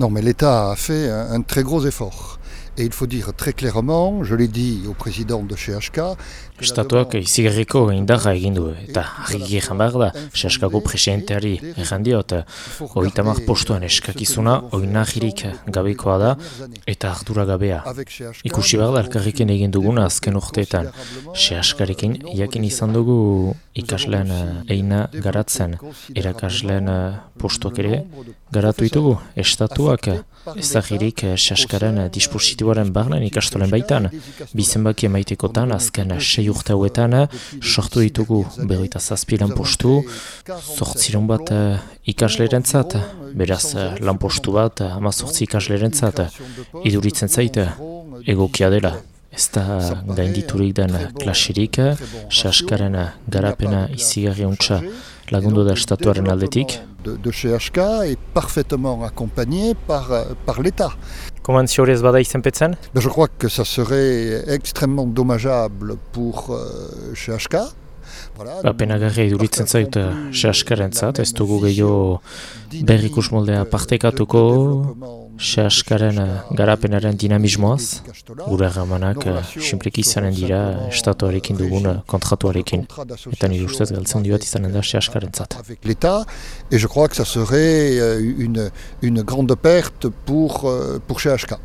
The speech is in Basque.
Non, mais l'État a fait un, très gros effort. Et il faut dire très clairement, je l'ai dit au président de CHK, Estatuak izigarriko indarra egin du eta argiki ejan behar da, CHKko presidenteari ejan diot, oitamak postuan eskakizuna oinahirik gabekoa da eta ardura gabea. Ikusi behar da elkarriken egin duguna azken urteetan, CHKarekin jakin izan dugu ikasleen eina garatzen, erakasleen postuak ere garatu ditugu, estatuak ezagirik CHKaren dispositiboaren barnen ikastolen baitan, bizenbaki emaitekotan azken sei urte hauetan, sortu ditugu berroita zazpi lanpostu, sortzi bat uh, ikasleren zat, beraz uh, lanpostu bat uh, ama sortzi ikasleren zat, iduritzen zait egokia dela. Ez da gainditurik den klasirik, saskaren garapena izigarri lagundu da estatuaren aldetik. De, de CHK est parfaitement accompagné par, par l'État. Bada izenpetzen? Je crois que ça serait extrêmement dommageable pour euh, CHK. Ba, penagarria iduritzen zait CHKaren zat, ez dugu gehiago berrikus moldea partekatuko CHKaren garapenaren dinamismoaz, gure erramanak simpleki izanen dira estatuarekin dugun kontratuarekin. Eta nire ustez galtzen bat izanen da CHKaren zat. L'État, et je crois que ça serait une, une grande perte pour, pour CHK.